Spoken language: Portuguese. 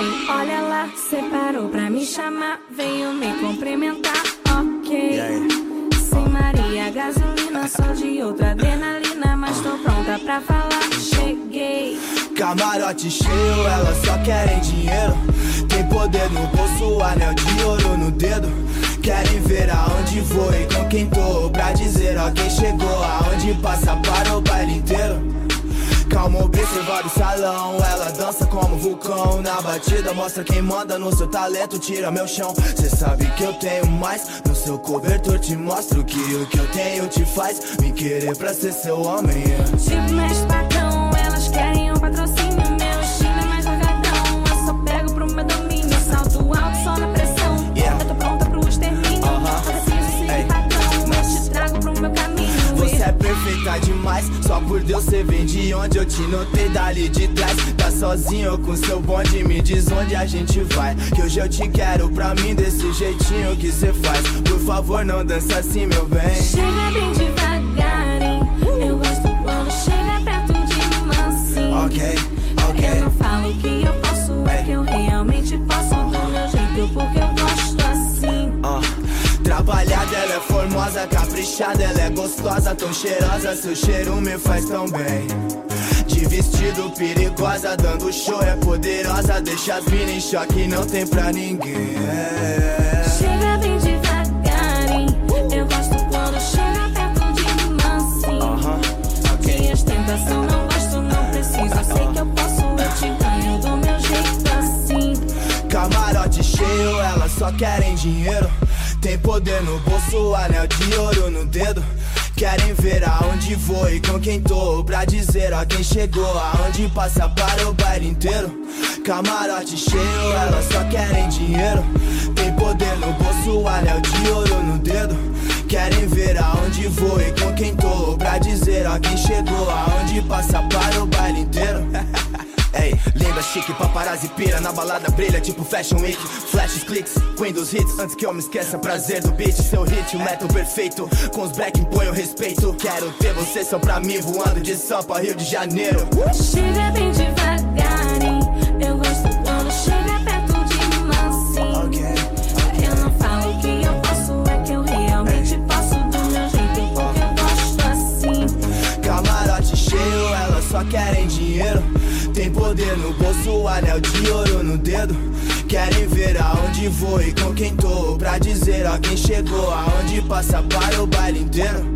Vem, olha lá, separou pra me chamar, veio me cumprimentar, ok. Sem Maria, gasolina, só de outra adrenalina, mas tô pronta pra falar, cheguei. Camarote cheio, elas só querem dinheiro. Tem poder no bolso, anel de ouro no dedo. Querem ver aonde vou e com quem tô. Pra dizer, ó, quem chegou, aonde passa para o baile inteiro. Calma, observar o salão. Ela dança como vulcão. Na batida, mostra quem manda no seu talento. Tira meu chão. Cê sabe que eu tenho mais. No seu cobertor te mostro que o que eu tenho te faz me querer pra ser seu homem. Mexe padrão, só por Deus você vem de onde eu te notei dali de trás. Tá sozinho com seu bonde, me diz onde a gente vai. Que hoje eu te quero pra mim desse jeitinho que cê faz. Por favor, não dança assim, meu bem. Chega bem devagarinho. Caprichada, ela é gostosa, tão cheirosa, seu cheiro me faz tão bem. De vestido perigosa, dando show, é poderosa, deixa as mina em choque, não tem pra ninguém. Chega bem devagarinho. Eu gosto quando chega perto de mim assim. Aham, ok. Sem ostentação, não gosto, não preciso. Sei que eu posso, eu te ganho do meu jeito assim. Camarote cheio, elas só querem dinheiro. Tem poder no bolso, anel de ouro no dedo. Querem ver aonde vou e com quem tô. Pra dizer ó quem chegou, aonde passa para o baile inteiro. Camarote cheio, elas só querem dinheiro. Tem poder no bolso, anel de ouro no dedo. Querem ver aonde vou e com quem tô. Pra dizer ó quem chegou, aonde passa paparazzi pira Na balada brilha, tipo Fashion Week. Flashes, clicks, Windows hits Antes que eu me esqueça, prazer do beat Seu hit, o método perfeito. Com os black impõe o respeito Quero ter você só pra mim Voando de Sampa, Rio de Janeiro. Chega bem devagarinho. Dinheiro. Tem poder no bolso, anel de ouro no dedo. Querem ver aonde vou e com quem tô. Pra dizer ó quem chegou Aonde passa para o baile inteiro